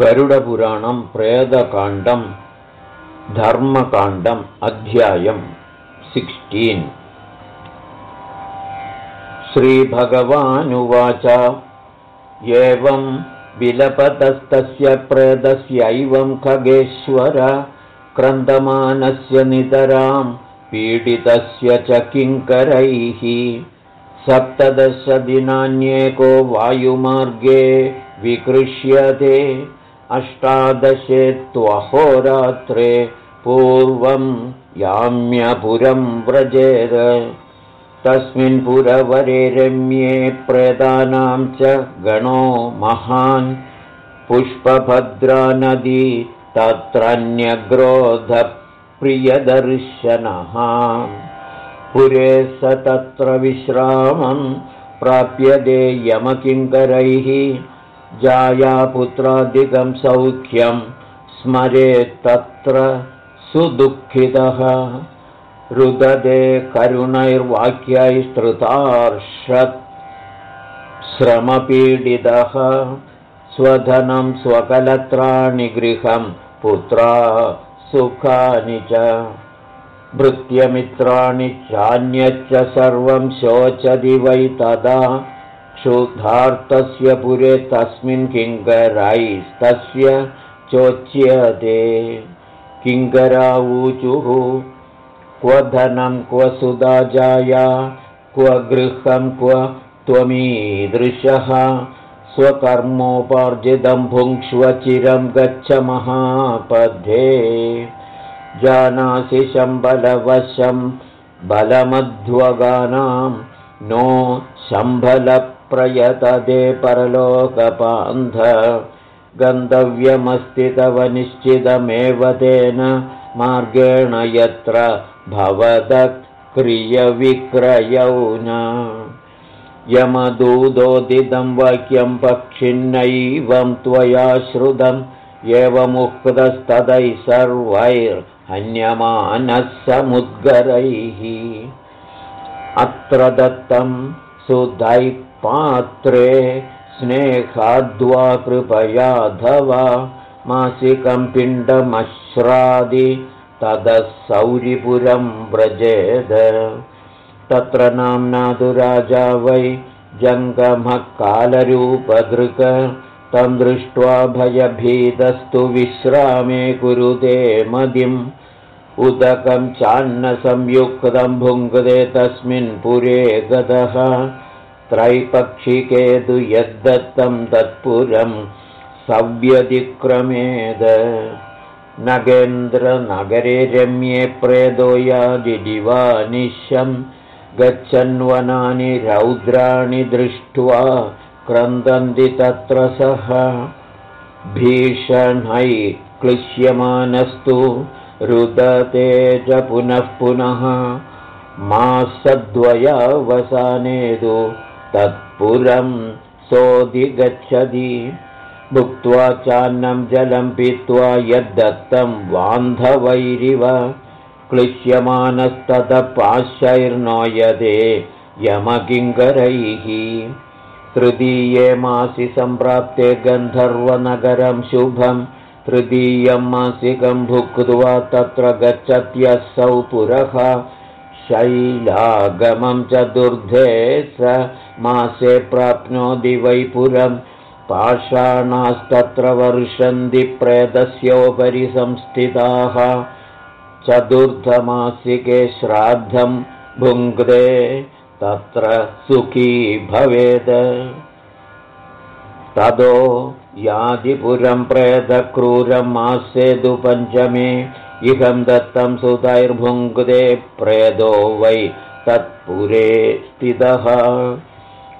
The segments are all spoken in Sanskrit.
गरुडपुराणं प्रेदकाण्डं धर्मकाण्डम् अध्यायम् सिक्स्टीन्। श्रीभगवानुवाच एवं विलपतस्तस्य प्रेदस्यैवं खगेश्वर क्रन्दमानस्य नितरां पीडितस्य च किङ्करैः। सप्तदशदिनान्येको वायुमार्गे विकृष्यते अष्टादशे त्वहोरात्रे पूर्वं याम्यपुरं व्रजेद। तस्मिन् पुरवरे रम्ये प्रेतानां च गणो महान् पुष्पभद्रानदी तत्रन्यग्रोधप्रियदर्शनः। पुरे स तत्र विश्रामं प्राप्यते यमकिङ्करैः जायापुत्रादिकं सौख्यं स्मरेत्तत्र सुदुःखितः। रुददे करुणैर्वाक्यैस्तृतार्षत् श्रमपीडितः। स्वधनं स्वकलत्राणि गृहं पुत्रा सुखानि च। भृत्यमित्राणि चान्यच्च सर्वं शोचति वै तदा क्षुधार्तस्य पुरे तस्मिन् किङ्करैस्तस्य चोच्यते। किङ्करावूचुः क्व धनं क्व सुदाजाया क्व गृहं क्व त्वमीदृशः। स्वकर्मोपार्जितं भुङ्क्ष्वचिरं गच्छ महापथे जानासि शम्बलवशं बलमध्वगानां नो शम्बल प्रयतदे परलोकपान्ध गन्तव्यमस्ति तव निश्चितमेव तेन मार्गेण यत्र भवदक्रियविक्रयौ न। यमदूदोदितं वाक्यं पक्षिन्नैवं त्वया श्रुतम् एवमुक्तस्तदैः सर्वैर्हन्यमानः समुद्गरैः। अत्र दत्तं सुदैः पात्रे स्नेहाद्वा कृपयाधवा मासिकं पिण्डमश्रादि ततः सौरिपुरं व्रजेद। तत्र नाम्नादु राजा वै जङ्गमः कालरूपदृक् तं दृष्ट्वा भयभीतस्तु विश्रामे कुरुते मदिम्। उदकं चान्नसंयुक्तं भुङ्क्ते तस्मिन् पुरे गतः त्रैपक्षिके तु यद्दत्तं तत्पुरं सव्यतिक्रमेद। नगेन्द्रनगरे रम्ये प्रेदो यादिवानिशं गच्छन्वनानि रौद्राणि दृष्ट्वा क्रन्दन्ति तत्र सः। भीषणै क्लिश्यमानस्तु रुदते च पुनः पुनः। मासद्वयावसानेदु तत्पुरं सोऽधिगच्छति। भुक्त्वा चान्नं जलं पीत्वा यद्दत्तं वान्धवैरिव क्लिश्यमानस्ततपाशैर्नोयते यमकिङ्करैः तृतीये मासि सम्प्राप्ते गन्धर्वनगरं शुभं तृतीयं मासिकं भुक्त्वा तत्र गच्छत्यसौ पुरः। शैलागमं चतुर्धे स मासे प्राप्नोति वैपुरं। पाषाणास्तत्र वर्षन्ति प्रेतस्योपरि संस्थिताः। चतुर्थमासिके श्राद्धं भुङ्क्ते तत्र सुखी भवेत्। ततो यादिपुरं प्रेतक्रूरं मासेदु पञ्चमे इहं दत्तं सुतैर्भुङ्क्ते प्रेदो वै तत्पुरे स्थितः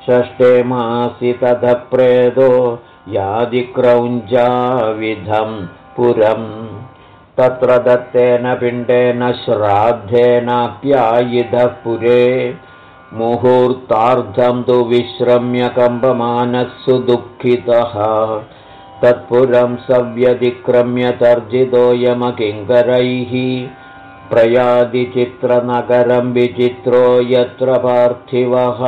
षष्ठे मासि ततः प्रेदो यादिक्रौञ्जाविधं पुरम् तत्र दत्तेन पिण्डेन श्राद्धेनाप्यायिधः पुरे। मुहूर्तार्धं तु विश्रम्य कम्पमानः सुदुःखितः तत्पुरं सव्यतिक्रम्य तर्जितो यमकिङ्करैः प्रयादिचित्रनगरं विचित्रो यत्र पार्थिवः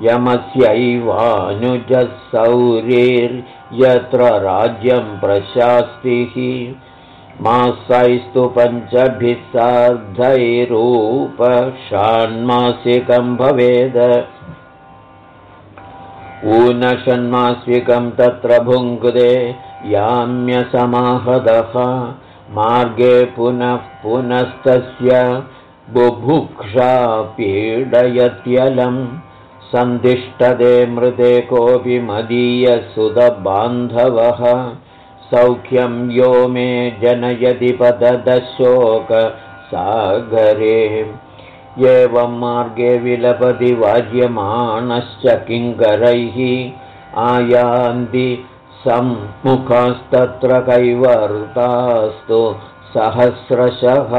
यमस्यैवानुजः राज्यं प्रशास्तिः मासैस्तु पञ्चभिः सार्धैरूपषाण्मासिकं भवेद। ऊनषण्मासिकं तत्र भुङ्क्ते याम्यसमाहदः। मार्गे पुनः पुनस्तस्य बुभुक्षा सन्धिष्ठदे मृदे कोऽपि मदीयसुतबान्धवः। सौख्यं यो मे जनयति पददशोकसागरे एवं मार्गे विलपति वाज्यमाणश्च किङ्करैः आयान्ति सम्मुखास्तत्र कैवर्तास्तु सहस्रशः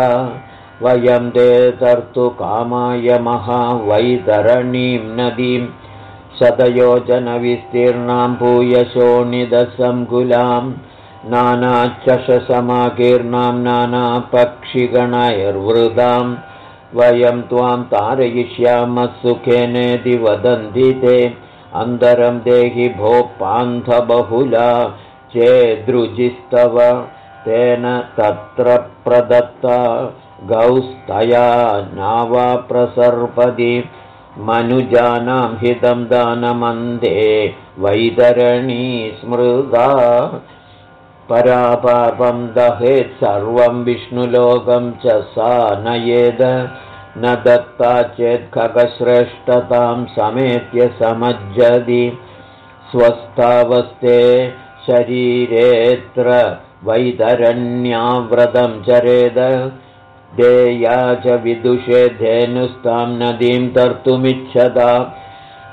वयं ते तर्तु कामाय महावैतरणीं नदीं शतयोजनविस्तीर्णां भूयशोणिदसङ्कुलां नानाचषसमाकीर्णां नानापक्षिगणैर्वृदां वयं त्वां तारयिष्यामः सुखेनेति वदन्ति ते अन्तरं देहि भो पान्थबहुला चेदृजिस्तव तेन तत्र प्रदत्ता गौस्तया नावा प्रसर्पदि मनुजानां हितं दानमन्दे वैतरणी स्मृदा परापापं दहेत् सर्वं विष्णुलोकं च सा नयेद न दत्ता चेत् खगश्रेष्ठतां समेत्य समज्जति। स्वस्थावस्ते शरीरेऽत्र वैतरण्याव्रतं चरेद देया च विदुषे धेनुस्तां नदीं तर्तुमिच्छदा।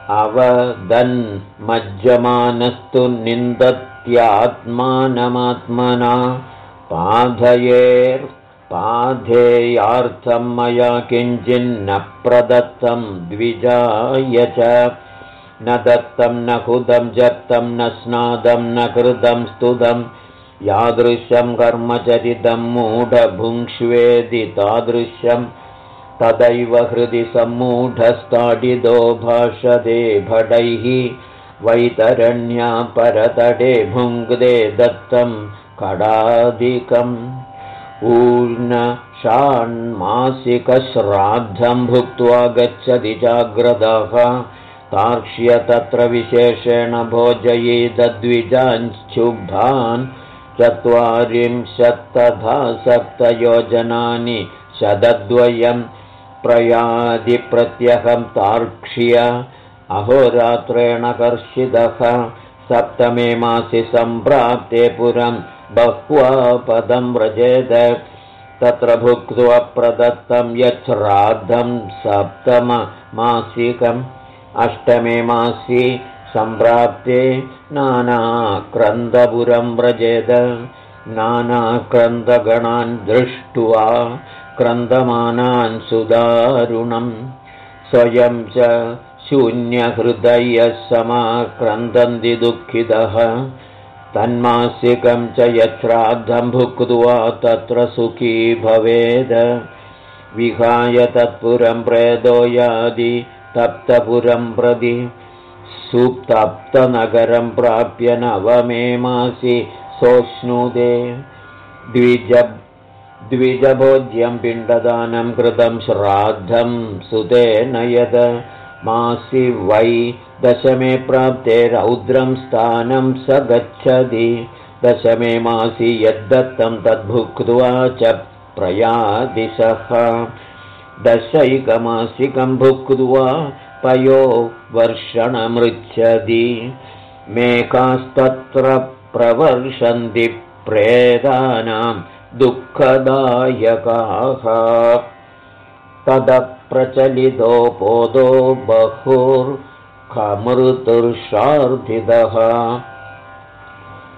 अवदन्मज्जमानस्तु निन्दत्यात्मानमात्मना। पाधयेर्पाधेयार्थं मया किञ्चिन्न प्रदत्तं द्विजाय च। न दत्तं न हुदं जप्तं न स्नादं न कृतं स्तुतम् यादृशं कर्मचरितं मूढभुङ्क्ष्वेदि तादृशं तदैव हृदि सम्मूढस्ताडिदो भाषदे भटैः वैतरण्या परतटे भुङ्क्ते दत्तं कडादिकम् ऊर्णषाण्मासिकश्राद्धं भुक्त्वा गच्छति जाग्रदः तार्क्ष्य तत्र विशेषेण भोजयेदद्विजाञ्च्छुभान् चत्वारिंशत्तथा सप्तयोजनानि शतद्वयं प्रयादिप्रत्यहं तार्क्ष्य। अहोरात्रेण कर्षितः। सप्तमे मासि सम्प्राप्ते पुरं बह्वा पदं व्रजेद। तत्र भुक्त्वा प्रदत्तं यच्छ्राद्धं सप्तममासिकम्। अष्टमे मासि सम्प्राप्ते नानाक्रन्दपुरं व्रजेद। नानाक्रन्दगणान् दृष्ट्वा क्रन्दमानान् सुदारुणम्। स्वयं च शून्यहृदयः समाक्रन्दन्ति दुःखितः। तन्मासिकं च यच्छ्राद्धं भुक्त्वा तत्र सुखी भवेद। विहाय तत्पुरं प्रेदो यादि तप्तपुरं प्रति सुप्तप्तनगरं प्राप्य नवमे मासि सोऽश्नुदे द्विज द्विजभोज्यं पिण्डदानं कृतं श्राद्धं सुतेन यद मासि वै दशमे प्राप्ते रौद्रं स्थानं स गच्छति। दशमे मासि यद्दत्तं तद्भुक्त्वा च प्रयादिशः। दशैकमासिकं भुक्त्वा पयो वर्षणमृच्छति। मेकास्तत्र प्रवर्षन्ति प्रेदानां दुःखदायकाः। तदप्रचलितो पोदो बहुर्खमृतुर्षार्थितः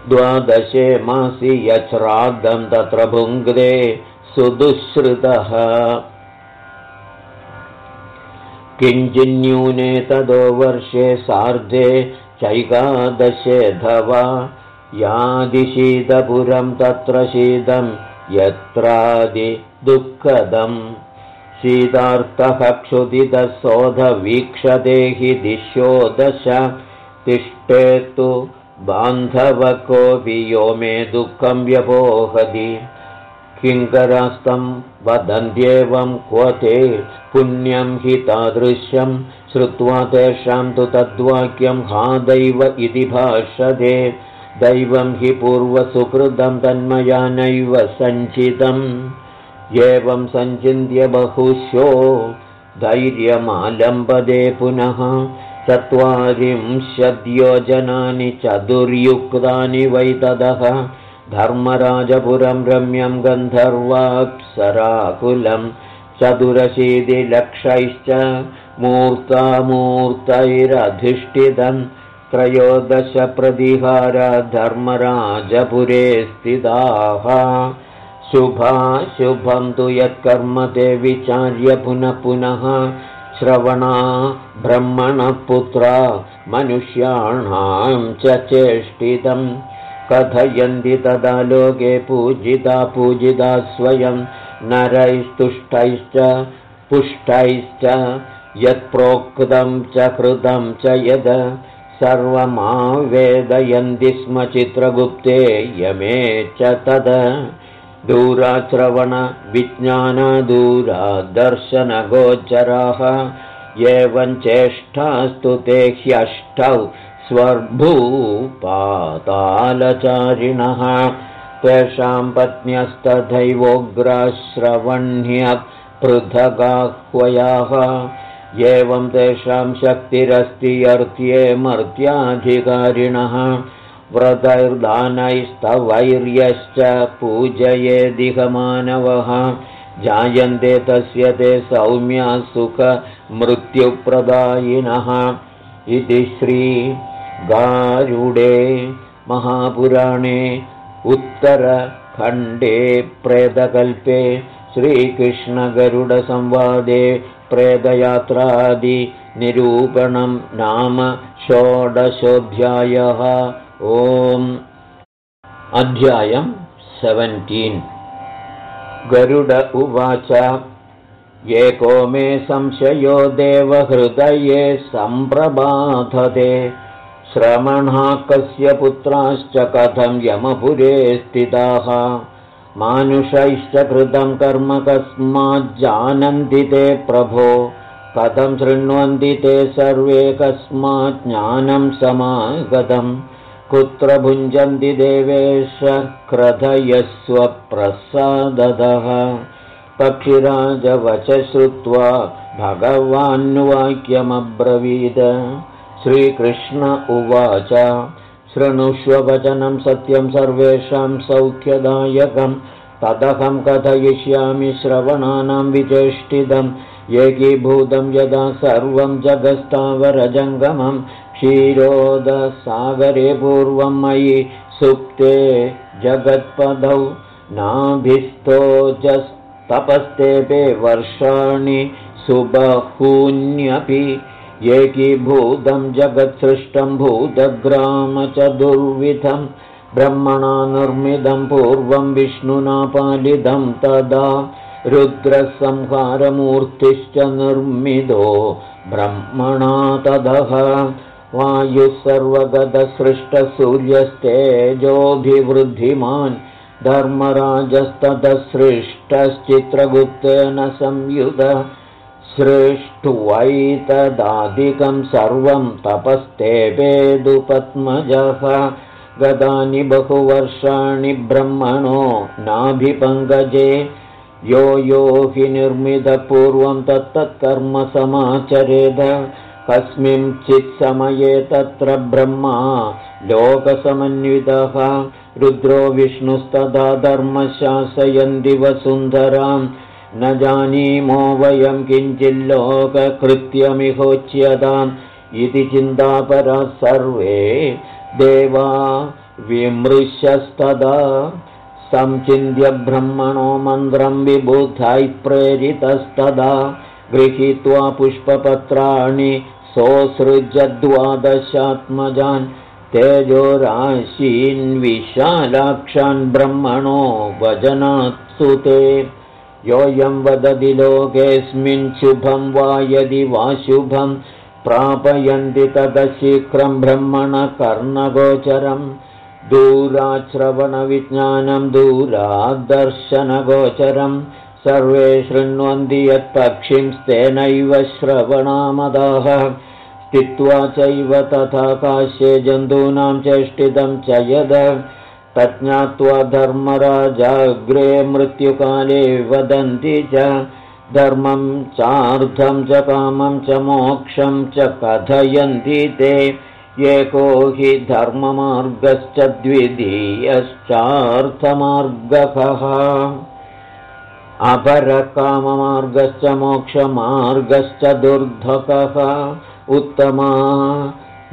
द्वादशे मासि यच्छ्राद्धं तत्र भुङ्क्ते सुदुःश्रितः किञ्चिन्न्यूने तदो वर्षे सार्धे चैकादशेऽधवा यादिशीतपुरं तत्र शीतं यत्रादिदुःखदम् शीतार्थः क्षुदितशोधवीक्षते हि दिशो दश। तिष्ठेत्तु बान्धवकोऽपि यो मे दुःखं व्यपोहति किङ्करास्तं वदन्त्येवं क्व ते पुण्यं हि तादृश्यं श्रुत्वा तेषां तु तद्वाक्यं हा दैव इति भाषते। दैवं हि पूर्वसुकृतं तन्मया नैव सञ्चितम्। एवं सञ्चिन्त्य बहुशो धैर्यमालम्बदे पुनः चत्वारिंशद्योजनानि चतुर्युक्तानि वै तदः धर्मराजपुरं रम्यं गन्धर्वाप्सराकुलं चतुरशीतिलक्षैश्च मूर्तामूर्तैरधिष्ठितं धर्मराजपुरे स्थिताः। शुभाशुभं तु यत्कर्म ते विचार्य पुनः पुनः। श्रवणा ब्रह्मणपुत्रा मनुष्याणां च चेष्टितम् कथयन्ति तदा लोके पूजिता पूजिता स्वयं नरैस्तुष्टैश्च पुष्टैश्च यत्प्रोक्तं च कृतं च यद् सर्वमावेदयन्ति स्म चित्रगुप्ते यमे च तद। दूराश्रवणविज्ञानदूरादर्शनगोचराः एवं चेष्टास्तु ते ह्यष्टौ स्वर्भूपातालचारिणः। तेषां पत्न्यस्तथैवोग्राश्रवण्यपृथगाह्वयाः एवं तेषां शक्तिरस्ति अर्थे मर्त्याधिकारिणः। व्रतैर्दानैस्तवैर्यश्च पूजयेदिहमानवः। जायन्ते तस्य ते सौम्यसुखमृत्युप्रदायिनः। इति श्री गारुडे महापुराणे उत्तरखण्डे प्रेतकल्पे श्रीकृष्णगरुडसंवादे प्रेतयात्रादिनिरूपणं नाम षोडशोऽध्यायः. ओम्. अध्यायम् सेवेण्टीन् गरुड उवाच एको मे संशयो देवहृदये सम्प्रबाधते श्रमणः कस्य पुत्राश्च कथं यमपुरे स्थिताः? मानुषैश्च कृतं कर्म कस्माज्जानन्ति ते प्रभो। कथं शृण्वन्ति ते सर्वे कस्मात् ज्ञानं समागतम् कुत्र भुञ्जन्ति देवेश क्रथयस्वप्रसादतः। पक्षिराजवच श्रुत्वा भगवान्वाक्यमब्रवीद श्रीकृष्ण उवाच। शृणुष्ववचनं सत्यं सर्वेषां सौख्यदायकं। तदहं कथयिष्यामि श्रवणानां विचेष्टितं। एकीभूतं यदा सर्वं जगस्तावरजङ्गमं क्षीरोदसागरे पूर्वं मयि सुप्ते जगत्पदौ नाभिस्तोजस्तपस्तेपे वर्षाणि सुबहून्यपि एकीभूतं जगत्सृष्टं भूतग्राम च दुर्विधं ब्रह्मणा निर्मितं पूर्वं विष्णुना पालितं तदा रुद्रसंहारमूर्तिश्च निर्मितो ब्रह्मणा तदः। वायुः सर्वगतसृष्टसूर्यस्तेजोऽभिवृद्धिमान् धर्मराजस्ततसृष्टश्चित्रगुप्तेन संयुध सृष्टुवैतदादिकं सर्वं तपस्तेपेदुपद्मजः गतानि बहुवर्षाणि ब्रह्मणो नाभिपङ्कजे। यो यो हि निर्मितपूर्वं तत्तत्कर्म समाचरेद। कस्मिंश्चित्समये तत्र ब्रह्मा लोकसमन्वितः। रुद्रो विष्णुस्तदा धर्मशासयन्ति वसुन्धराम् न जानीमो वयं किञ्चिल्लोककृत्यमिहोच्यताम् इति चिन्तापरा सर्वे। देवा विमृश्यस्तदा। संचिन्त्य ब्रह्मणो मन्त्रं विबुधाय प्रेरितस्तदा। गृहीत्वा पुष्पपत्राणि सोऽसृजद्वादशात्मजान् तेजोराशीन् विशालाक्षान् ब्रह्मणो वजनात्सु ते योऽयं वदति लोकेऽस्मिन् शुभं वा यदि वा शुभं प्रापयन्ति तदशीघ्रं ब्रह्मणकर्णगोचरम् दूराश्रवणविज्ञानं दूराद्दर्शनगोचरम् सर्वे शृण्वन्ति यत्पक्षिंस्तेनैव श्रवणामदाः। स्थित्वा चैव तथा काश्ये जन्तूनां चेष्टितं च यद तज्ज्ञात्वा धर्मराजाग्रे मृत्युकाले वदन्ति च धर्मं चार्धं च कामं च मोक्षं च कथयन्ति ते। एको हि धर्ममार्गश्च द्वितीयश्चार्थमार्गकः। अपरकाममार्गश्च मोक्षमार्गश्च दुर्धकः। उत्तमा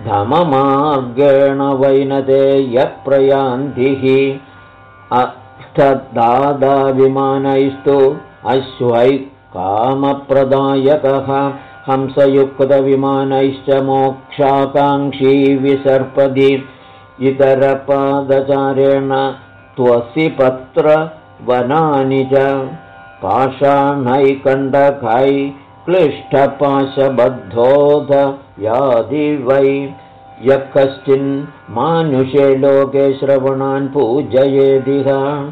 धममार्गेण वैनते यप्रयान्तिः अष्टदादाविमानैस्तु अश्वै कामप्रदायकः हंसयुक्तविमानैश्च मोक्षाकाङ्क्षी विसर्पदि इतरपादचारेण त्वसि पत्रवनानि च पाषाणैकण्डकै क्लिष्टपाशबद्धोध यादि वै यः कश्चिन्मानुषे लोके श्रवणान् पूजयेदिह।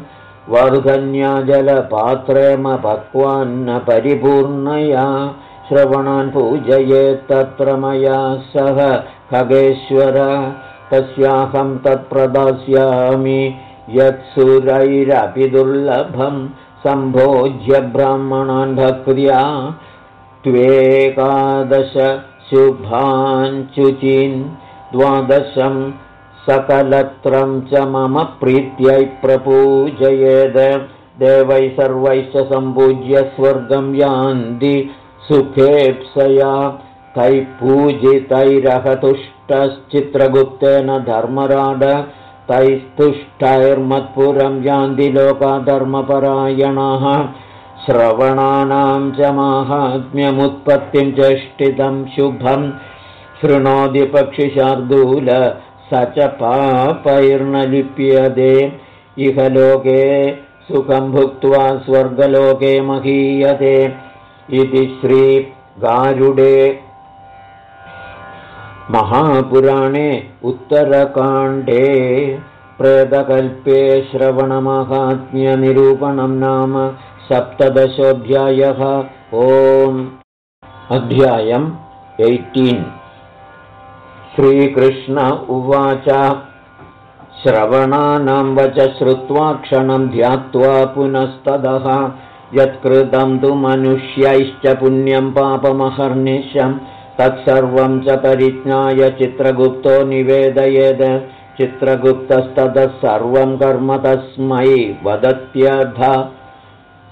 वर्धन्या जलपात्रेमपक्वान्न परिपूर्णया श्रवणान् पूजयेत्तत्र मया सह खगेश्वर। तस्याहं तत्प्रदास्यामि यत्सुरैरपि दुर्लभं सम्भोज्य ब्राह्मणान् भक्त्या। त्वेकादश शुभाञ्चुचिन् द्वादशं सकलत्रं च मम प्रीत्यै प्रपूजयेद। देवैः सर्वैश्च सम्पूज्य स्वर्गं यान्ति सुखेप्सया। तैः पूजितैरहतुष्टश्चित्रगुप्तेन तैस्तुष्टैर्मत्पुरं यान्ति लोकाधर्मपरायणाः श्रवणानां च माहात्म्यमुत्पत्तिं चेष्टितं शुभं शृणोति पक्षिशार्दूल स च पापैर्न लिप्यते इह लोके सुखं भुक्त्वा स्वर्गलोके महीयते इति श्रीगारुडे। महापुराणे उत्तरकाण्डे प्रेतकल्पे श्रवणमाहात्म्यनिरूपणं नाम सप्तदशोऽध्यायः। ओम्। अध्यायम् एय्टीन्। श्रीकृष्ण उवाच। श्रवणानां वच श्रुत्वा क्षणं ध्यात्वा पुनस्तदः। यत्कृतं तु मनुष्यैश्च पुण्यं पापमहर्निशं। तत्सर्वं च परिज्ञाय चित्रगुप्तो निवेदयेद। चित्रगुप्तस्ततः सर्वं कर्म तस्मै वदत्यथ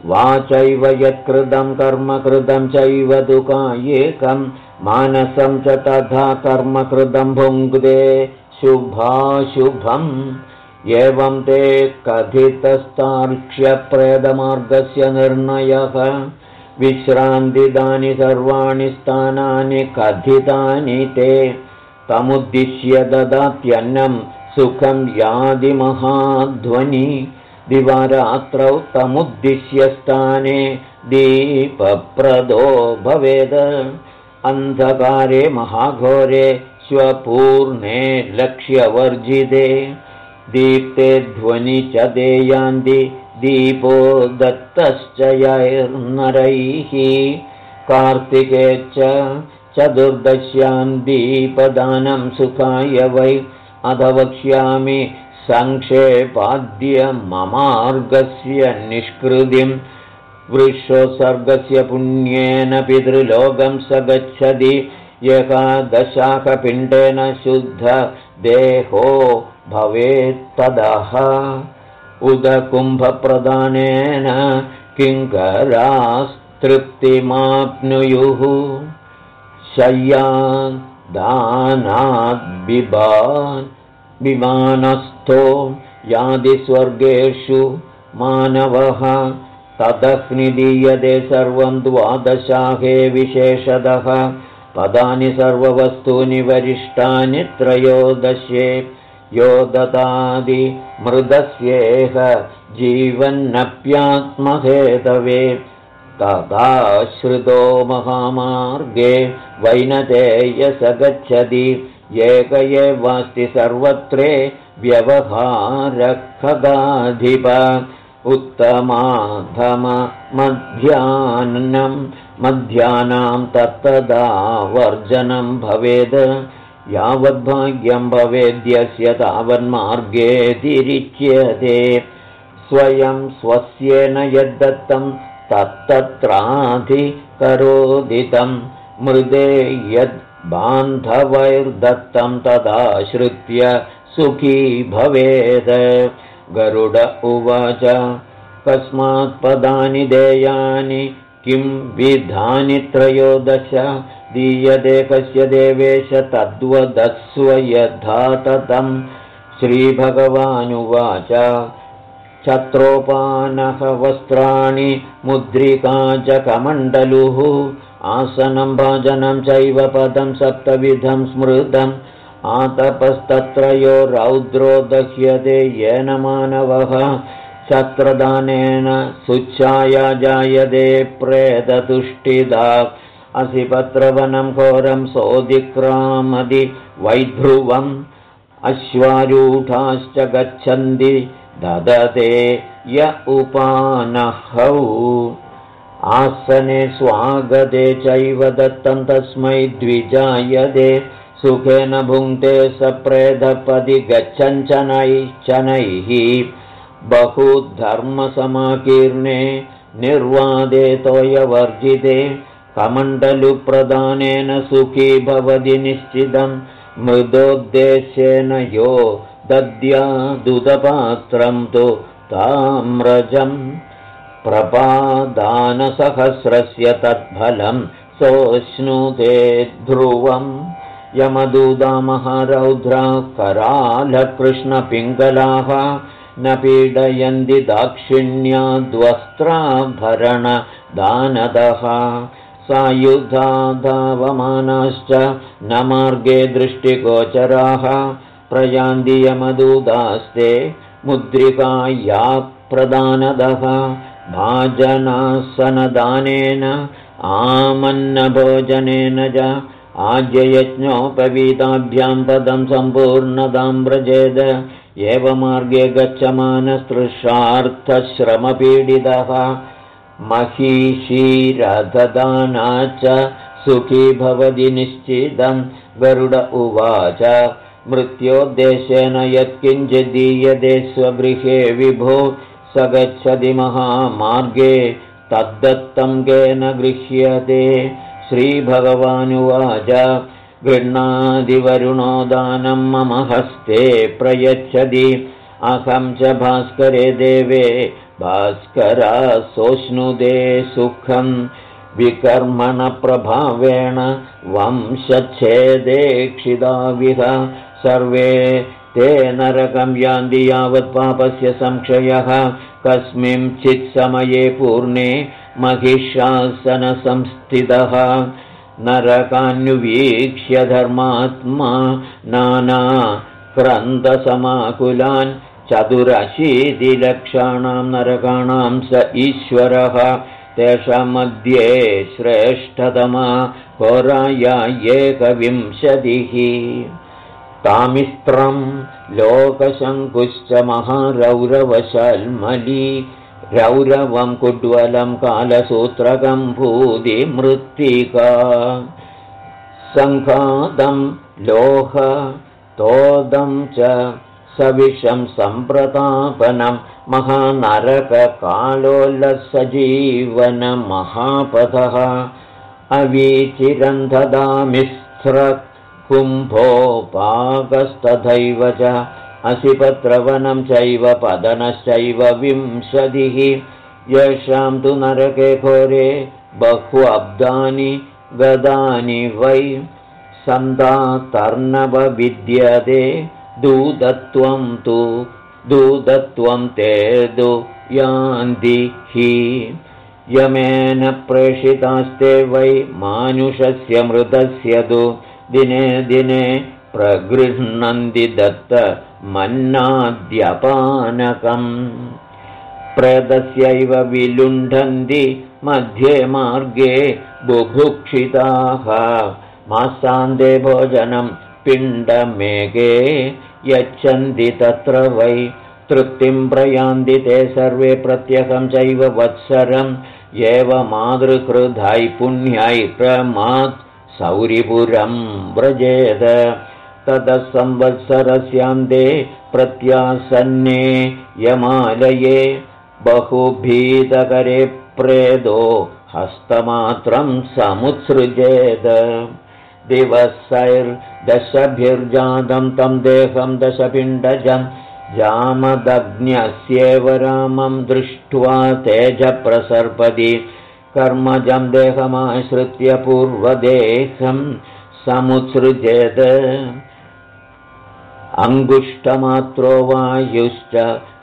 वाचैव यत्कृतं कर्म कृतं चैव दुकायेकं मानसं च तथा कर्म कृतं भुङ्क्ते शुभाशुभम्। एवं ते कथितस्तार्क्ष्यप्रेदमार्गस्य निर्णयः। विश्रान्तिदानि सर्वाणि स्थानानि कथितानि ते। तमुद्दिश्य ददात्यन्नं सुखं यादिमहाध्वनि दिवारात्रौ तमुद्दिश्य स्थाने दीपप्रदो भवेद। अन्धकारे महाघोरे स्वपूर्णे लक्ष्यवर्जिते। दीप्ते ध्वनि च देयान्ति दीपो दत्तश्च यैर्नरैः कार्तिके च चतुर्दश्यां दीपदानं सुखाय वै। अध वक्ष्यामि सङ्क्षेपाद्य ममार्गस्य निष्कृतिं वृषोत्सर्गस्य पुण्येन पितृलोकं स गच्छति एकादशाकपिण्डेन शुद्ध देहो भवेत्तदः उदकुम्भप्रदानेन किङ्करास्तृप्तिमाप्नुयुः। शय्यान् दानाद्बिबान् विमानस्थो यादिस्वर्गेषु मानवः तदह्निदीयते सर्वं द्वादशाहे विशेषतः। पदानि सर्ववस्तूनि वरिष्ठानि त्रयोदशे यो ददादिमृदस्येह जीवन्नप्यात्महेतवे। तदाश्रितो महामार्गे वैनतेयस गच्छति एक एवास्ति सर्वत्रे व्यवहारखगाधिप उत्तमाधममध्याह्नं मध्यानां तत्तदा वर्जनं भवेद्। यावद्भाग्यं भवेद्यस्य तावन्मार्गे तिरिच्यते। स्वयं स्वस्येन यद्दत्तं तत्तत्राधिकरोदितं। मृदे यद् बान्धवैर्दत्तं तदाश्रित्य सुखी भवेत् गरुड उवाच कस्मात् पदानि देयानि किं विधानि त्रयोदश? दीयते कस्य देवेश तद्वदस्व यथा ततम् श्रीभगवानुवाच च कमण्डलुः आसनं भाजनं चैव पदं सप्तविधं स्मृतम्। आतपस्तत्रयो रौद्रो दह्यते येन मानवः। छत्रदानेन सुच्छाया जायते प्रेततुष्टिदा। असि पत्रवनं घोरं सोऽधिक्रामदि वैध्रुवम्। अश्वारूढाश्च गच्छन्ति ददते य उपानहौ आसने स्वागते चैव दत्तं तस्मै द्विजायदे सुखेन भुङ्क्ते सप्रेदपदि गच्छञ्चनैश्चनैः। बहुधर्मसमाकीर्णे निर्वादे तोयवर्जिते। कमण्डलुप्रदानेन सुखी भवति निश्चितं। मृदोद्देश्येन यो दद्यादुदपात्रं तु ताम्रजम् प्रपादानसहस्रस्य तत्फलं सोऽश्नुते ध्रुवम् यमदूदामहारौद्रा करालकृष्णपिङ्गलाः न पीडयन्ति दाक्षिण्याद्वस्त्राभरणदानदः। सायुधा धावमानाश्च न मार्गे दृष्टिगोचराः। प्रयान्ति यमदूदास्ते मुद्रिकाया प्रदानदः भाजनासनदानेन आमन्नभोजनेन च आज्ययज्ञोपवीताभ्यां पदं सम्पूर्णतां व्रजेद। एवमार्गे गच्छमानस्तृशार्थश्रमपीडितः। महिषीरथदाना च सुखी भवति निश्चितं। गरुड उवाच मृत्योद्देशेन यत्किञ्चिद्दीयते स्वगृहे विभो स गच्छति महामार्गे तद्दत्तं केन गृह्यते। श्रीभगवानुवाच गृह्णादिवरुणो दानं मम हस्ते प्रयच्छति। अहं च भास्करे देवे भास्करा सोऽश्नुदे सुखं विकर्मणप्रभावेण वंशच्छेदेक्षिदाविह सर्वे ते नरकं यान्ति यावत् पापस्य संक्षयः कस्मिंश्चित्समये पूर्णे महिषासनसंस्थितः। नरकान्युवीक्ष्य धर्मात्मा नाना क्रन्दसमाकुलान् चतुरशीतिलक्षाणां नरकाणां स ईश्वरः। तेषां मध्ये श्रेष्ठतमा होराया एकविंशतिः तामिस्त्रं लोकशङ्कुश्च महारौरवशल्मली रौरवं कुड्वलं कालसूत्रकं भूतिमृत्तिका सङ्घातं लोह तोदं च सविषं सम्प्रतापनं महानरककालोल्लसजीवनमहापथः अवीचिरन्धदामिस्रकुम्भोपाकस्तथैव च असिपत्रवनं चैव पदनश्चैव विंशतिः। येषां तु नरके घोरे बह्वब्दानि गदानि वै। सन्दातर्णवविद्यते दूतत्वं तु दूतत्वं ते दु यान्ति हि। यमेन प्रेषितास्ते वै मानुषस्य मृतस्य तु दिने दिने प्रगृह्णन्ति दत्त मन्नाद्यपानकम्। प्रेतस्यैव विलुण्ठन्ति मध्ये मार्गे बुभुक्षिताः। मासान्ते भोजनं पिण्डमेघे यच्छन्ति तत्र वै। तृप्तिं प्रयान्ति ते सर्वे प्रत्यहं चैव वत्सरम्। एव मातृकृधाय पुण्याय प्रमात् सौरिपुरं व्रजेद। ततः संवत्सरस्यान्ते प्रत्यासन्ने यमालये बहुभीतकरे प्रेदो हस्तमात्रं समुत्सृजेद। दिवसैर्दशभिर्जातं तं देहं दशपिण्डजं जामदग्न्यस्येव रामं दृष्ट्वा तेजप्रसर्पति कर्मजं देहमाश्रित्य पूर्वदेहं समुत्सृजेत् अङ्गुष्ठमात्रो वायुश्च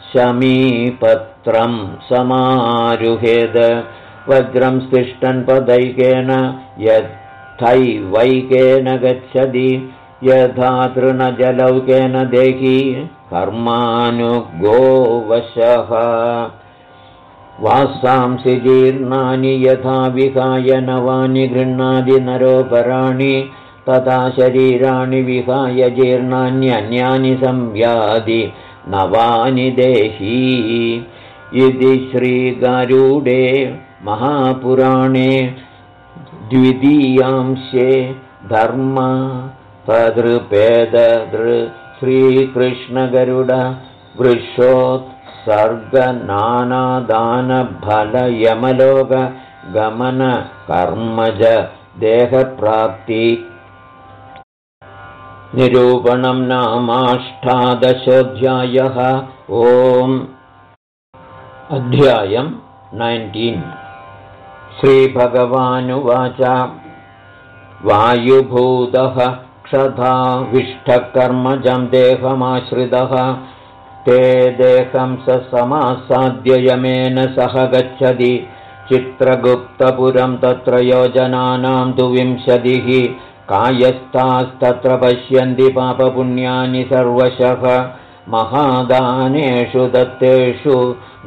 शमीपत्रं समारुहेद। वज्रं स्तिष्ठन् पदैकेन यथैवैकेन गच्छति यथा तृणजलौकेन देही कर्मानुगोवशः वासांसि जीर्णानि यथा विहाय नवानि गृह्णादि नरोपराणि तथा शरीराणि विहाय जीर्णान्यन्यानि संव्याधि नवानि देही। इति श्रीगारूडे महापुराणे द्वितीयांशे धर्म पदृपेदृ श्रीकृष्णगरुड वृषोत्सर्गनानादानफलयमलोकगमनकर्मज देहप्राप्ति। निरूपणं नामाष्टादशोऽध्यायः। ओम्। अध्यायम् नैन्टीन्। श्रीभगवानुवाच। वायुभूतः क्षधा विष्ठकर्मजं देहमाश्रितः ते देहं स समासाद्ययमेन सह गच्छति। चित्रगुप्तपुरं तत्र योजनानां तु विंशतिः कायस्तास्तत्र पश्यन्ति पापपुण्यानि सर्वशः। महादानेषु दत्तेषु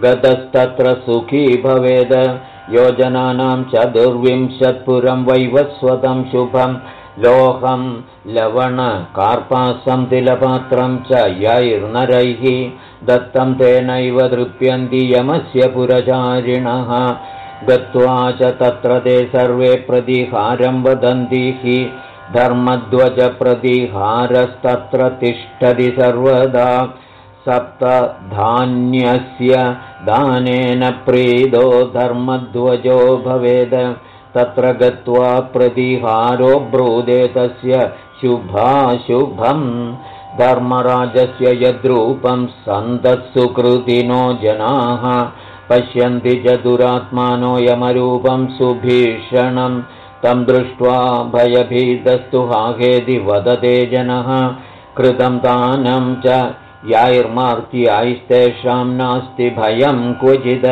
गतस्तत्र सुखी भवेद। योजनानां चतुर्विंशत्पुरं वैवस्वतं शुभं लोहं लवणकार्पासं तिलपात्रं च यैर्नरैः दत्तं तेनैव तृप्यन्ति यमस्य पुरचारिणः। गत्वा च तत्र ते सर्वे प्रतिहारं वदन्ति हि। धर्मध्वजप्रतिहारस्तत्र तिष्ठति सर्वदा। सप्तधान्यस्य दानेन प्रीदो धर्मध्वजो भवेद तत्र गत्वा प्रतिहारो ब्रूदे तस्य शुभाशुभम् धर्मराजस्य यद्रूपं सन्तत्सुकृतिनो जनाः। पश्यन्ति च दुरात्मानो यमरूपं सुभीषणं तं दृष्ट्वा भयभीतस्तु हाहेति वदते जनः। कृतं दानं च याैर्मार्त्याैस्तेषां नास्ति भयं क्वचिद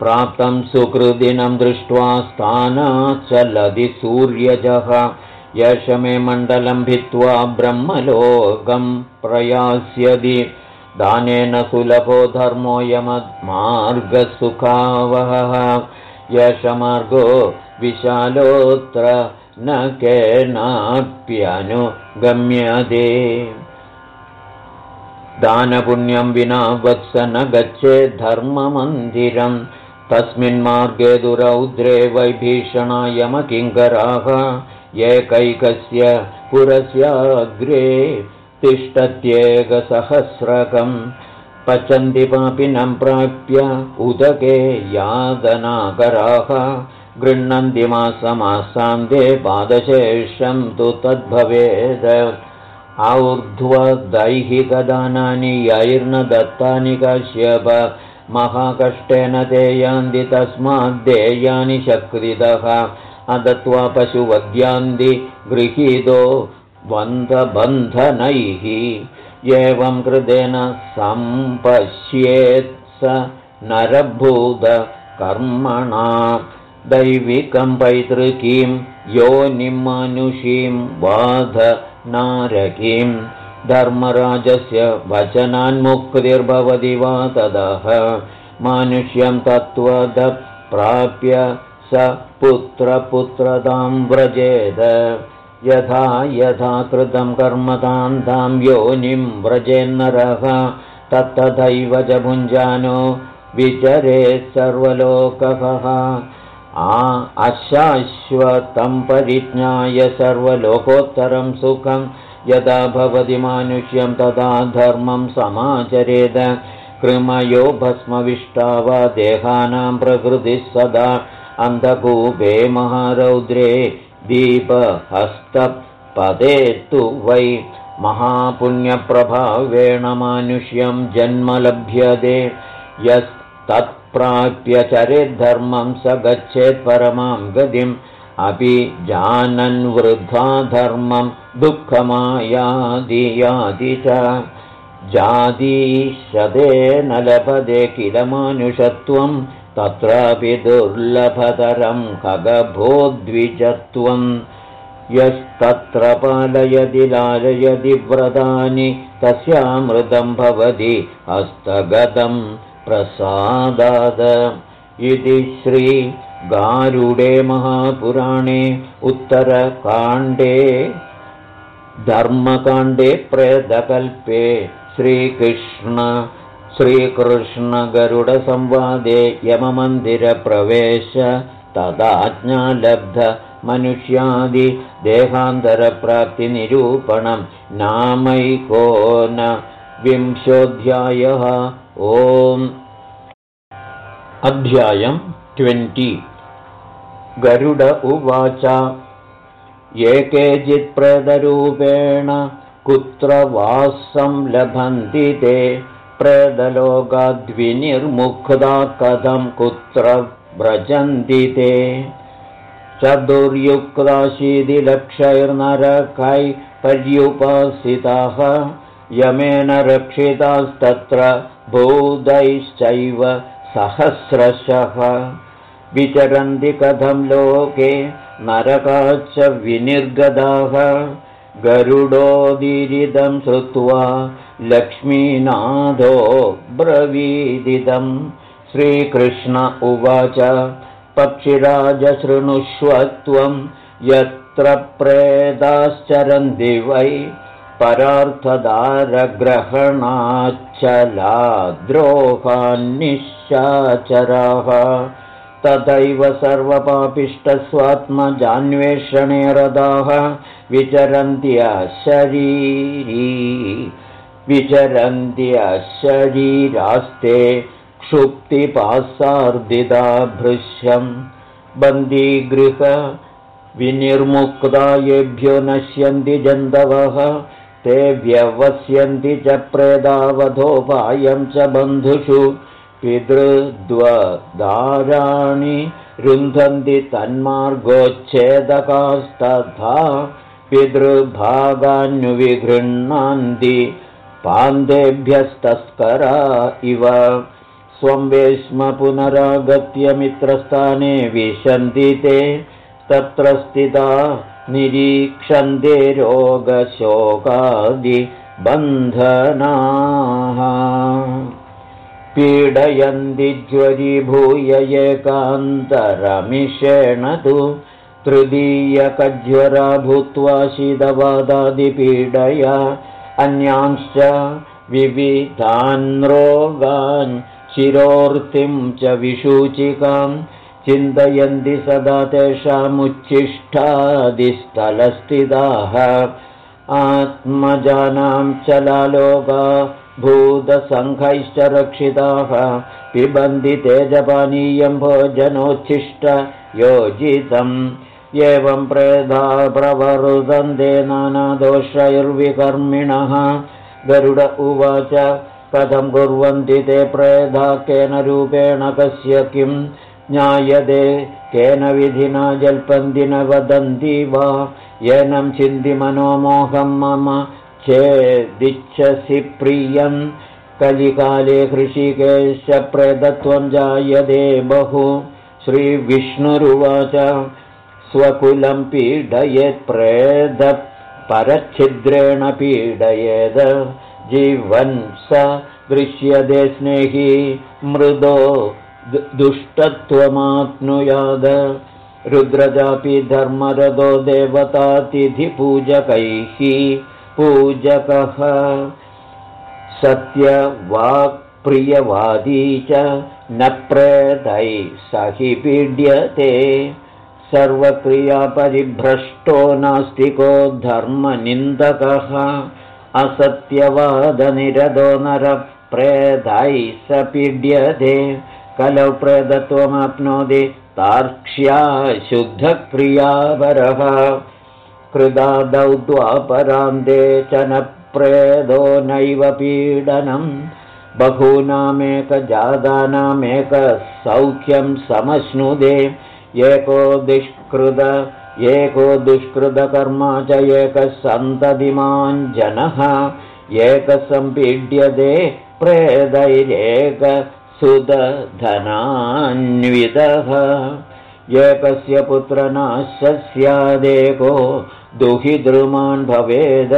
प्राप्तं सुकृदिनं दृष्ट्वा स्थानाचलति सूर्यजः। यश मे मण्डलं भित्त्वा ब्रह्मलोकं प्रयास्यति। दानेन सुलभो धर्मो यमद्मार्गसुखावहः। यशमार्गो विशालोऽत्र न केनाप्यनुगम्यते। दानपुण्यं विना वत्स न गच्छेद्धर्ममन्दिरं तस्मिन्मार्गे दुरौद्रे वैभीषणा यमकिङ्कराः एकैकस्य पुरस्याग्रे तिष्ठत्येकसहस्रकम् पचन्ति पापिनं प्राप्य उदके यादनाकराः गृह्णन्ति मासमासान्ते पादशेषं तु तद्भवेद। और्ध्वदैहिकदानानि यैर्न दत्तानि कश्यप महाकष्टेन ते यान्ति तस्माद्देयानि शक्तितः। अदत्वा पशुवद्यान्ति गृहीतो बन्धबन्धनैः। एवं कृतेन सम्पश्येत् स नरभूतकर्मणा दैविकं पैतृकीं योनिमनुषीं बाध नारकीं धर्मराजस्य वचनान्मुक्तिर्भवति वा तदः मानुष्यं तत्त्वदप्राप्य स पुत्रपुत्रतां व्रजेद। यथा यथा कृतं कर्मतां तां योनिं व्रजेन्नरः। तत्तथैव च भुञ्जानो विचरेत् सर्वलोकः आ अशाश्वतं परिज्ञाय सर्वलोकोत्तरं सुखं यदा भवति मानुष्यं तदा धर्मं समाचरेद। कृमयो भस्मविष्टा वा देहानां प्रकृतिः सदा अन्धकूपे महारौद्रे दीपहस्तपदे तु वै महापुण्यप्रभावेण मानुष्यं जन्म लभ्यते। यस्तत्प्राप्य चरेद्धर्मं स गच्छेत् परमां गतिम् अपि जानन् वृद्धा धर्मं दुःखमायादियादि च जातीशदेन लभते किल मानुषत्वं तत्रापि दुर्लभतरं खगभोद्विजत्वम् यस्तत्र पालयति लालयति व्रतानि तस्यामृतं भवति हस्तगतं प्रसादाद। इति श्रीगारुडे महापुराणे उत्तरकाण्डे धर्मकाण्डे प्रेदकल्पे श्रीकृष्ण श्रीकृष्णगरुडसंवादे यममन्दिरप्रवेश तदाज्ञालब्धमनुष्यादिदेहान्तरप्राप्तिनिरूपणं नामैको न विंशोऽध्यायः ओम्। अध्यायम् ट्वेण्टि गरुड उवाच। ये केचित्प्रदरूपेण कुत्र वासं लभन्ति ते। प्रेदलोकाद्विनिर्मुक्ता कथं कुत्र व्रजन्ति ते। चतुर्युक्ताशीतिलक्षैर्नरकै पर्युपासिताः। यमेन रक्षितास्तत्र भूतैश्चैव सहस्रशः विचरन्ति कथं लोके नरकाच्च विनिर्गताः गरुडोदीरिदं श्रुत्वा लक्ष्मीनाथो ब्रवीदिदम् श्रीकृष्ण उवाच पक्षिराजशृणुष्वत्वं यत्र प्रेदाश्चरन्ति वै परार्थदारग्रहणाच्चलाद्रोहान्निशाचराः तथैव सर्वपापिष्टस्वात्मजान्वेषणे रदाः विचरन्त्यशरीरी विचरन्त्यशरीरास्ते क्षुप्तिपासार्दिदा भृश्यम् बन्दीगृह विनिर्मुक्ता येभ्यो नश्यन्ति जन्तवः ते व्यवस्यन्ति च प्रेदावधोपायं च बन्धुषु पितृद्वदाराणि रुन्धन्ति तन्मार्गोच्छेदकास्तथा पितृभागान्विगृह्णान्ति पान्देभ्यस्तस्करा इव स्वं वेश्म पुनरागत्य मित्रस्थाने विशन्ति ते तत्र स्थिता निरीक्षन्ते रोगशोकादिबन्धनाः पीडयन्ति ज्वरीभूय एकान्तरमिषेण तु तृतीयकज्वरा भूत्वा शीतवादादिपीडया अन्यांश्च विविधान् रोगान् शिरोर्तिं च विशूचिकां चिन्तयन्ति सदा तेषामुच्छिष्टादिस्थलस्थिताः आत्मजानां चलालोका भूतसङ्घैश्च रक्षिताः पिबन्ति तेजपानीयं भोजनोच्छिष्ट योजितम्। एवं प्रेधा प्रवर्धन्ते नानादोषैर्विकर्मिणः। गरुड उवाच कथं कुर्वन्ति ते प्रेधा? केन रूपेण कस्य किं ज्ञायते केन विधिना जल्पन्ति न वदन्ति वा? येनं चिन्ति मनोमोहं मम चेदिच्छसि प्रियं। कलिकाले कृषिकेश प्रेदत्वं जायते बहु। श्रीविष्णुरुवाच स्वकुलं पीडयेत् परच्छिद्रेण पीडयेद। जीवन् स दृश्यते स्नेही मृदो दुष्टत्वमाप्नुयाद। रुद्रजापि धर्मरथो देवतातिथिपूजकैः पूजकः। सत्यवाक्प्रियवादी च न प्रेतैः स हि पीड्यते। सर्वक्रियापरिभ्रष्टो नास्तिको धर्मनिन्दकः। असत्यवादनिरदो नरप्रेतैः स पीड्यते। कलौ प्रेदत्वमाप्नोति तार्क्ष्या शुद्धक्रियापरः कृदादौ द्वापरान्ते च न प्रेदो नैव पीडनम् बहूनामेकजातानामेकसौख्यं समश्नुदे। एको दुष्कृत एको दुष्कृतकर्मा च एकः सन्ततिमाञ्जनः एकसम्पीड्यते प्रेदैरेकसुदधनान्वितः एकस्य पुत्रनाशः स्यादेको दुहिद्रुमान् भवेद।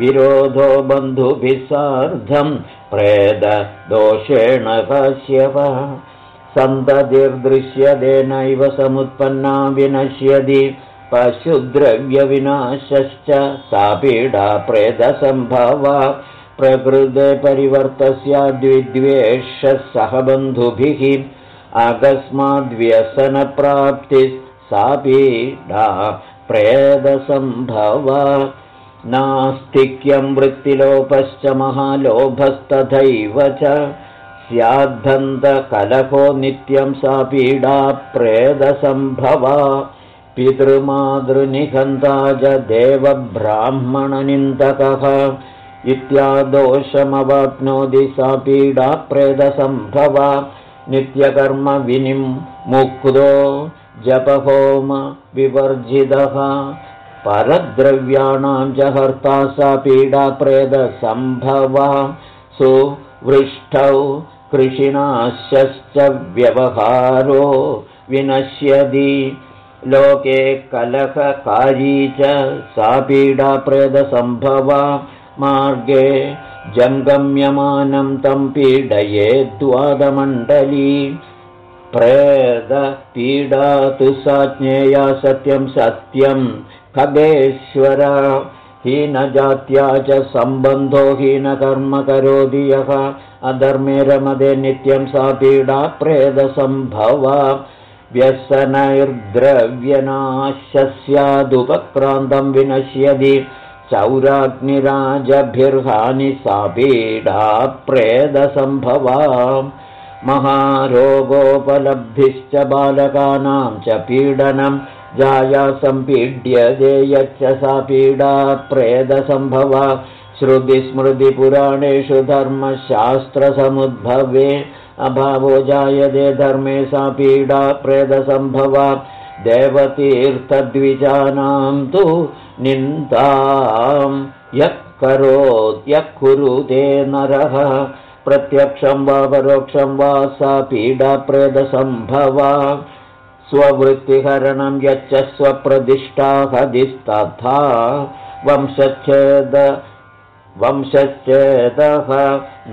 विरोधो बन्धुभिः सार्धम् प्रेददोषेण कश्यप सन्ततिर्दृश्यते नैव समुत्पन्ना विनश्यति। पशुद्रव्यविनाशश्च सा पीडा प्रेतसम्भवा। प्रकृते परिवर्तस्याद्विद्वेषः सह बन्धुभिः। अकस्माद्व्यसनप्राप्तिः सा पीडा प्रेदसम्भवा नास्तिक्यं वृत्तिलोपश्च महालोभस्तथैव च। स्याद्धन्तकलहो नित्यं सा पीडा प्रेदसम्भवा पितृमातृनिघन्ता च देवब्राह्मणनिन्दकः। इत्यादोषमवाप्नोति सा पीडा प्रेदसम्भवा नित्यकर्मविनिं मुक्तो जपहोमविवर्जितः परद्रव्याणां च हर्ता सा पीडाप्रेदसम्भवा सुवृष्टौ कृषिणाश्च व्यवहारो विनश्यति। लोके कलहकारी च सा पीडाप्रेदसम्भवा मार्गे जङ्गम्यमानं तं पीडयेद्वादमण्डली प्रेदपीडा तु सा ज्ञेया सत्यं सत्यम् खगेश्वर। हीनजात्या च सम्बन्धो हीनकर्म करोति यः। अधर्मे रमदे नित्यं सा पीडा प्रेदसम्भवा। व्यसनैर्द्रव्यनाशस्यादुपक्रान्तं विनश्यति। चौराग्निराजभिर्हानि सा पीडा प्रेदसम्भवा महारोगोपलब्धिश्च बालकानां च पीडनम् जाया सम्पीड्यते यच्च सा पीडा प्रेदसम्भवा। श्रुतिस्मृतिपुराणेषु धर्मशास्त्रसमुद्भवे। अभावो जायते धर्मे सा पीडा प्रेदसम्भवा। देवतीर्थद्विजानां तु निन्दां। यः करोत् यः कुरुते नरः प्रत्यक्षं वा परोक्षं वा सा पीडा प्रेदसम्भवा स्ववृत्तिहरणं यच्च स्वप्रदिष्टाहदिस्तथा वंशच्छेद वंशच्छेदः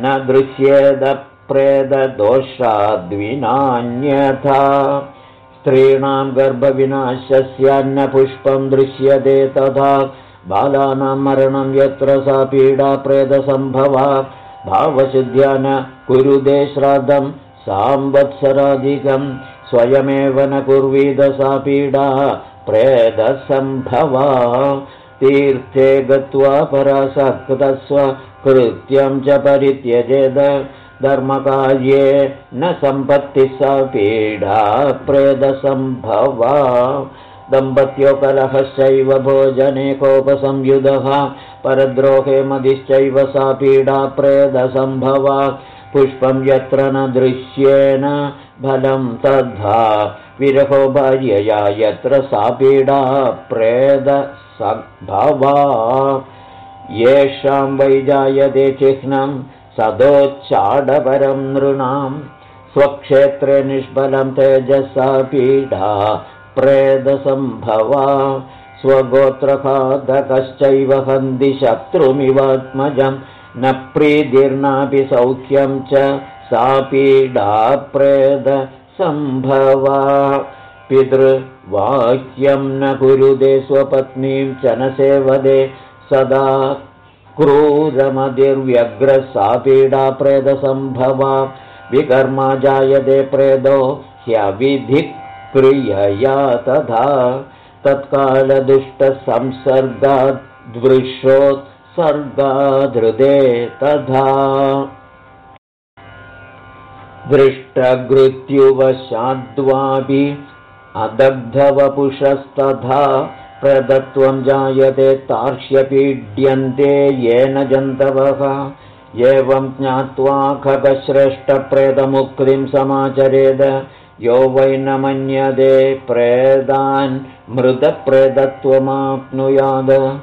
न दृश्येदप्रेददोषाद्विनान्यथा स्त्रीणां गर्भविनाशस्यान्नपुष्पं दृश्यते तथा। बालानां मरणं यत्र सा पीडा प्रेदसम्भवा भावशुद्ध्या न कुरुदे श्राद्धं सांवत्सराधिकम् स्वयमेव न कुर्वीद सा पीडा प्रेदसम्भवा तीर्थे गत्वा परासक्तस्वकृत्यं च परित्यजेद धर्मकार्ये न सम्पत्तिः सा पीडा प्रेदसम्भवा दम्पत्योकलहश्चैव भोजने कोपसंयुधः परद्रोहे मदिश्चैव सा पीडा प्रेदसम्भवा पुष्पं यत्र न दृश्येन फलं तद्धा विरहो भार्यया यत्र सा पीडा प्रेदसद्भवा येषां वैजायते चिह्नं सदोच्चाडपरं नृणां। स्वक्षेत्रे निष्फलं तेजसा पीडा प्रेदसम्भवा हन्ति शत्रुमिवात्मजम् न प्रीतिर्नापि सौख्यं च सा पीडाप्रेदसम्भवा पितृवाक्यं न कुरुदे स्वपत्नीं च न सेवदे। सदा क्रूरमधिर्व्यग्रः सा पीडाप्रेदसम्भवा विकर्मा जायते प्रेदो ह्यविधिक्रियया तथा तत्कालदुष्टसंसर्गाद्वृषोत्सर्गाधृदे तथा दृष्टगृत्युवशाद्वापि अदग्धवपुषस्तथा प्रदत्वं जायते तार्ष्यपीड्यन्ते येन जन्तवः। एवं ज्ञात्वा खगश्रेष्ठप्रेतमुक्तिं समाचरेद यो वै न मन्यते प्रेदान् मृतप्रेदत्वमाप्नुयाद।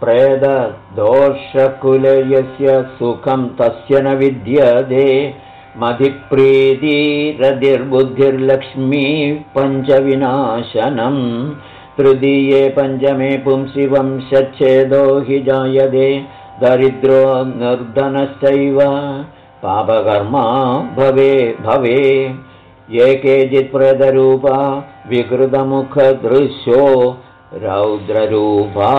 प्रेददोषकुले यस्य सुखं तस्य न विद्यते। मधिप्रीतिरधिर्बुद्धिर्लक्ष्मी पञ्चविनाशनम् तृतीये पञ्चमे पुंसि वंशच्छेदो हि जायते। दरिद्रो निर्धनश्चैव। पापकर्मा भवे भवे ये केचित्प्रदरूपा विकृतमुखदृश्यो रौद्ररूपा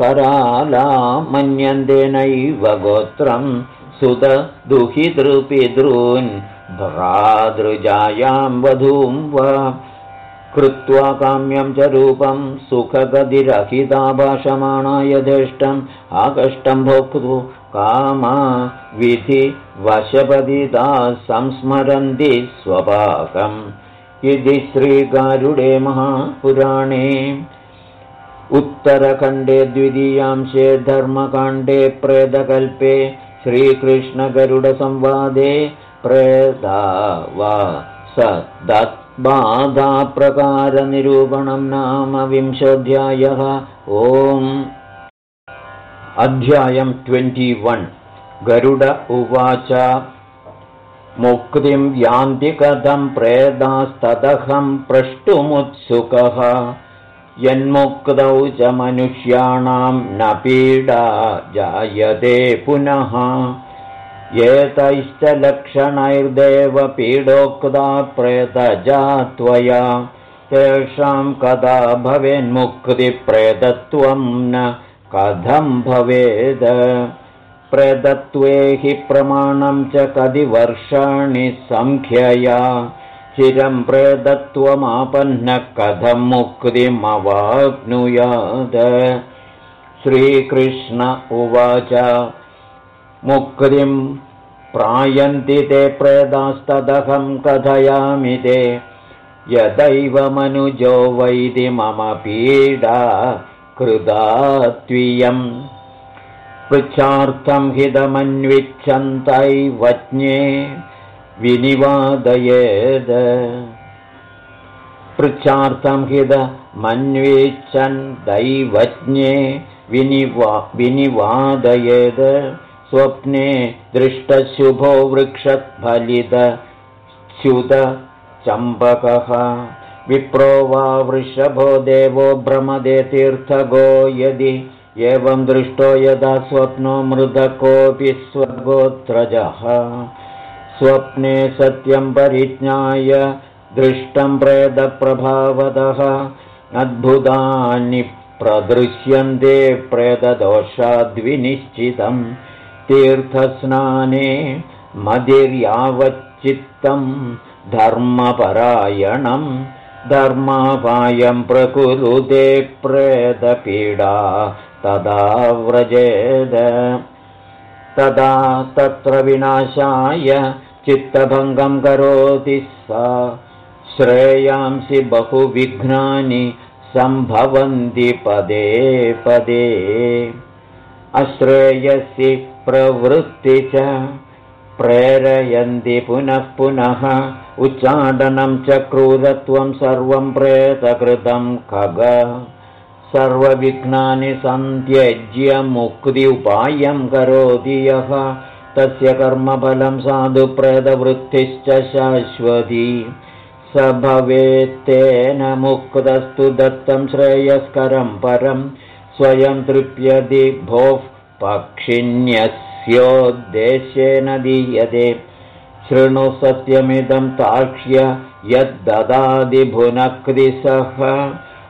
कराला मन्यन्तेनैव गोत्रम् सुत दुहितृपितॄन् भ्रातृजायां वधूं वा कृत्वा काम्यं च रूपं सुखगतिरहिता भाषमाणा यथेष्टम् आकष्टं भोक्तु कामा विधि वशपदिता संस्मरन्ति स्वपाकम् इति श्रीगारुडे महापुराणे उत्तरखण्डे द्वितीयांशे धर्मकाण्डे प्रेदकल्पे श्रीकृष्णगरुडसंवादे प्रेदा वा स दत् बाधाप्रकारनिरूपणं नाम विंशोऽध्यायः। ओम् अध्यायम् ट्वेण्टि वन्। गरुड उवाच मुक्तिं यान्ति कथं प्रेदास्तदहं प्रष्टुमुत्सुकः। यन्मुक्तौ च मनुष्याणां न पीडा जायते पुनः। एतैश्च लक्षणैर्देव पीडोक्ता प्रेतजा त्वया। तेषां कदा भवेन्मुक्तिप्रेतत्वं न कथं भवेद? प्रेतत्वे हि प्रमाणं च कति वर्षाणि सङ्ख्यया चिरं प्रेतत्वमापन्नः कथं मुक्तिमवाप्नुयाद? श्रीकृष्ण उवाच मुक्तिं प्रायन्ति ते प्रेदास्तदहं कथयामि ते। यदैव मनुजो वैदि मम पीडा कृदा त्वियम् पृच्छार्थं हितमन्विच्छन् दैवज्ञे विनिवा विनिवादयेद। स्वप्ने दृष्टशुभो वृक्षफलितच्युतचम्पकः विप्रो वा वृषभो देवो भ्रमदे तीर्थगो यदि एवं दृष्टो यदा स्वप्नो मृदकोऽपि स्वर्गोत्रजः। स्वप्ने सत्यं परिज्ञाय दृष्टं प्रेतप्रभावदः अद्भुतानि प्रदृश्यन्ते प्रेतदोषाद्विनिश्चितम् तीर्थस्नाने मदिर्यावच्चित्तं धर्मपरायणं धर्मापायं प्रकुरुते प्रेतपीडा तदा व्रजेद। तदा तत्र विनाशाय चित्तभङ्गं करोति सा। श्रेयांसि बहुविघ्नानि सम्भवन्ति पदे पदे। अश्रेयसि प्रवृत्ति च प्रेरयन्ति पुनः पुनः। उच्चाटनं च क्रूरत्वं सर्वं प्रेतकृतं खग। सर्वविघ्नानि सन्त्यज्य मुक्ति उपायं करोति यः। तस्य कर्मफलं साधु प्रेतवृत्तिश्च शाश्वती। स भवेत्तेन मुक्तस्तु दत्तं श्रेयस्करं परं। स्वयं तृप्यति भोः पक्षिण्यस्योद्देश्येन दीयते। शृणु सत्यमिदं ताक्ष्य यद्ददादिभुनक्रिसः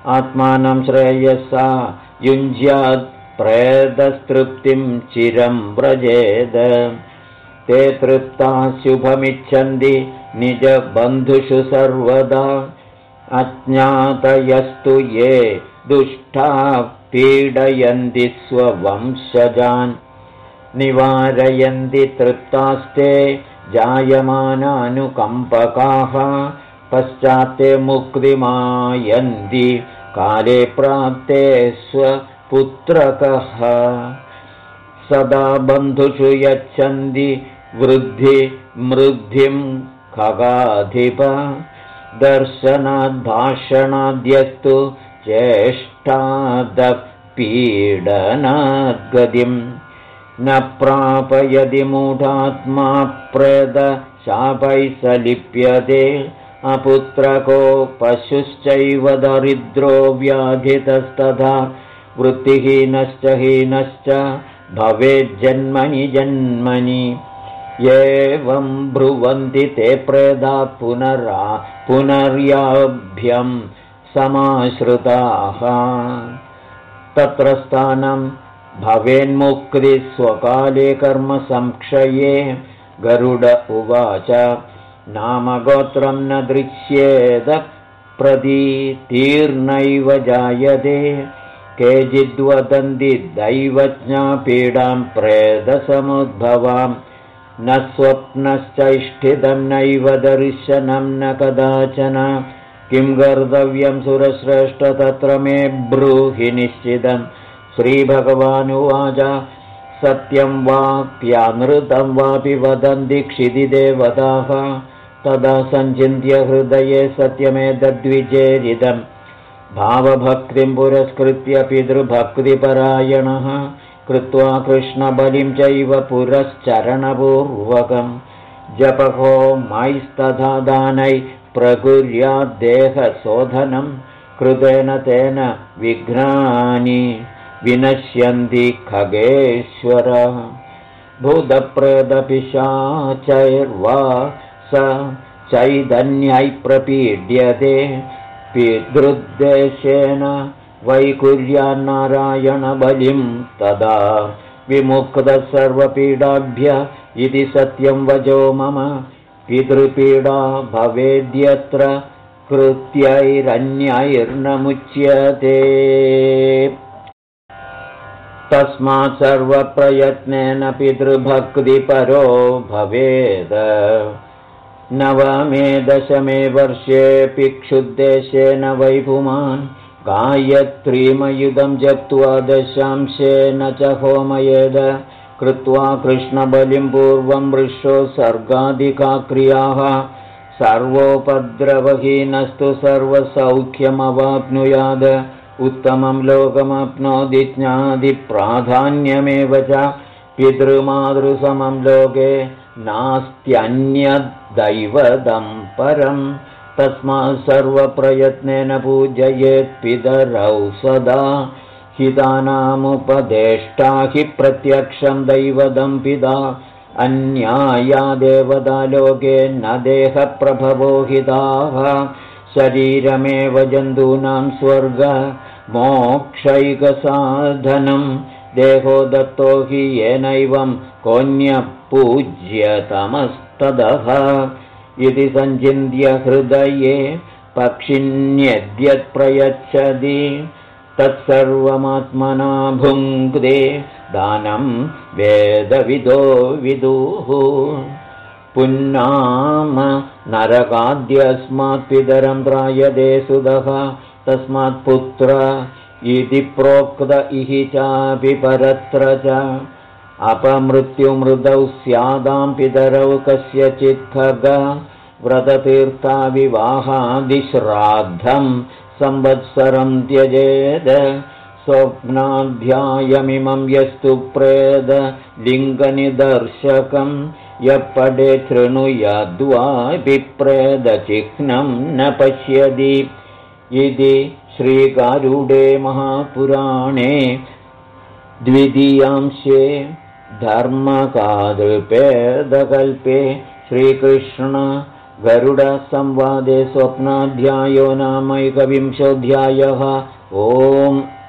आत्मानं श्रेयसा युञ्ज्यात् प्रेदस्तृप्तिं चिरं व्रजेद। ते तृप्ता शुभमिच्छन्ति निजबन्धुषु सर्वदा। अज्ञातयस्तु ये दुष्टा पीडयन्ति स्ववंशजान् निवारयन्ति तृप्तास्ते जायमानानुकम्पकाः पश्चात्ते मुक्तिमायन्ति काले प्राप्ते स्वपुत्रकः। सदा बन्धुषु यच्छन्ति वृद्धि मृद्धिं खगाधिप। दर्शनाद्भाषणाद्यस्तु चेष्टादपीडनाद्गतिम् न प्रापयदि मूढात्मा प्रदशापै स लिप्यते अपुत्रको पशुश्चैव दरिद्रो व्याधितस्तथा वृत्तिहीनश्च हीनश्च भवेज्जन्मनि जन्मनि एवं ब्रुवन्ति ते प्रेदा पुनरा पुनर्याभ्यं समाश्रिताः। तत्र स्थानं भवेन्मुक्तिस्वकाले कर्मसंक्षये गरुड उवाच नामगोत्रं न दृश्येद प्रदीतीर्णैव जायते। केचिद्वदन्ति दैवज्ञापीडां प्रेदसमुद्भवां। न स्वप्नश्चैष्ठितं नैव दर्शनं न कदाचन। किं कर्तव्यं सुरश्रेष्ठ तत्र मे ब्रूहि निश्चितम् श्रीभगवानुवाच। सत्यं वाप्यानृतं वापि वदन्ति क्षिदिदेवताः तदा सञ्चिन्त्य हृदये सत्यमेतद्विचेरितं भावभक्तिं पुरस्कृत्य पितृभक्तिपरायणः। कृत्वा कृष्णबलिं चैव पुरश्चरणपूर्वकं जपहो मैस्तथा दानै प्रकुर्याद्देहशोधनं। कृतेन तेन विघ्नानि विनश्यन्ति खगेश्वर। भूतप्रेदपिशाचैर्वा स चैतन्यै प्रपीड्यते। पितृद्देशेन वैकुर्यान्नारायणबलिं तदा विमुक्तः सर्वपीडाभ्य इति सत्यं वजो मम पितृपीडा भवेद्यत्र कृत्यैरन्यैर्नमुच्यते तस्मात् सर्वप्रयत्नेन पितृभक्तिपरो भवेद। नवमे दशमे वर्षेऽपि क्षुद्देशेन वैपुमान् गायत्रीमयुधं जप्त्वा दशांशेन च होमयेद। कृत्वा कृष्णबलिं पूर्वं वृषो सर्गाधिका क्रियाः। सर्वोपद्रवहीनस्तु सर्वसौख्यमवाप्नुयाद उत्तमं लोकमप्नोति ज्ञादिप्राधान्यमेव च पितृमातृसमं लोके नास्त्यन्यद्दैवदं परं तस्मात् सर्वप्रयत्नेन पूजयेत्पितरौ सदा हितानामुपदेष्टा हि प्रत्यक्षं दैवदं पिता अन्याया देवता लोके न देहप्रभवो हिताः शरीरमेव जन्तूनां स्वर्ग मोक्षैकसाधनं। देहो दत्तो हि येनैवं कोऽन्यपूज्यतमस्तदः इति सञ्चिन्त्य हृदये पक्षिण्यद्यत्प्रयच्छति। तत्सर्वमात्मना भुङ्क्ते दानं वेदविदो विदुः। पुन्नाम नरकाद्यस्मात् पितरं त्रायदे सुदः तस्मात् पुत्र इति प्रोक्त इहि चापि परत्र च। अपमृत्युमृदौ स्यादां पितरौ कस्यचित् खग व्रततीर्थाविवाहादिश्राद्धं संवत्सरं त्यजेद। स्वप्नाध्यायमिमं यस्तु प्रेद लिङ्गनिदर्शकं। यः पडे प्रेदचिह्नं न पश्यति इति श्रीकारूडे महापुराणे द्वितीयांशे धर्मकादृपेदकल्पे श्रीकृष्ण गरुडसंवादे स्वप्नाध्यायो नामैकविंशोऽध्यायः। ओम्